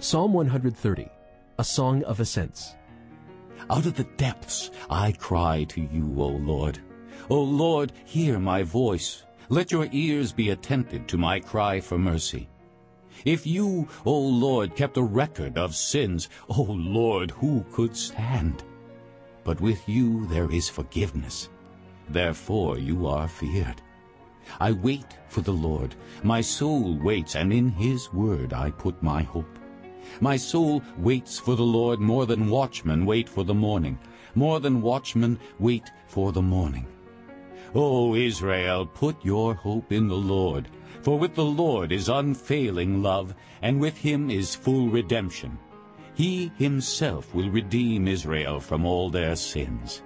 Psalm 130, a song of ascents. Out of the depths I cry to you, O Lord. O Lord, hear my voice. Let your ears be attentive to my cry for mercy. If you, O Lord, kept a record of sins, O Lord, who could stand? But with you there is forgiveness. Therefore you are feared. I wait for the Lord. My soul waits, and in his word I put my hope. My soul waits for the Lord more than watchmen wait for the morning, more than watchmen wait for the morning. O Israel, put your hope in the Lord, for with the Lord is unfailing love, and with him is full redemption. He himself will redeem Israel from all their sins.